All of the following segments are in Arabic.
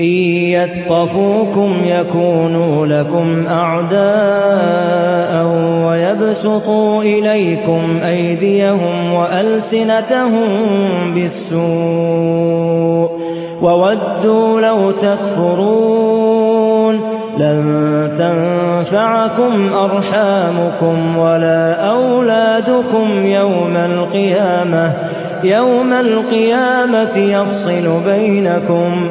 إن يثقفوكم يكونوا لكم أعداء ويبسطوا إليكم أيديهم وألسنتهم بالسوء وودوا لو تكفرون لن تنفعكم أرحامكم ولا أولادكم يوم القيامة يوم القيامة يفصل بينكم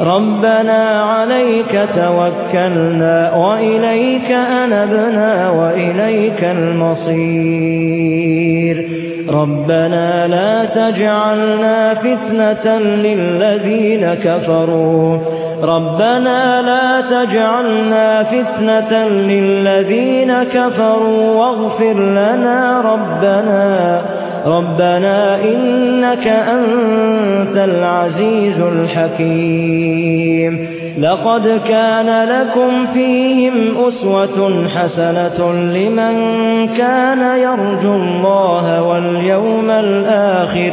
ربنا عليك توكلنا وإليك أنبنا وإليك المصير. ربنا لا تجعلنا فتنة للذين كفروا. ربنا لا تجعلنا فتنة للذين كفروا واغفر لنا ربنا. ربنا إنك أنت العزيز الحكيم. لقد كان لكم فيهم أسوة حسنة لمن كان يرجو الله واليوم الآخر.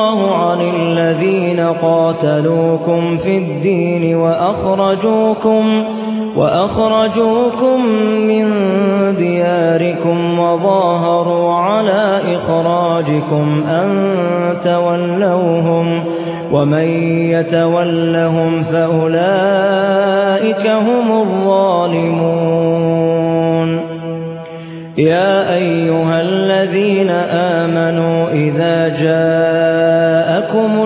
قاتلوكم في الدين وأخرجوكم وأخرجوكم من دياركم وظاهروا على إخراجكم أن تولوهم ومن يتولهم فأولئك هم الظالمون. يا أيها الذين آمنوا إذا جاءكم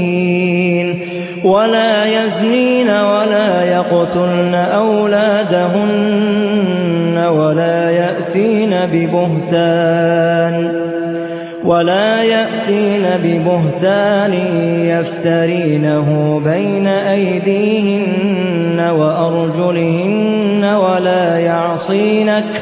ولا يزنين ولا يقتلن أولادهن ولا يأتين ببهتان ولا يأتين ببهتان يفترينه بين أيديهن وأرجلهن ولا يعصينك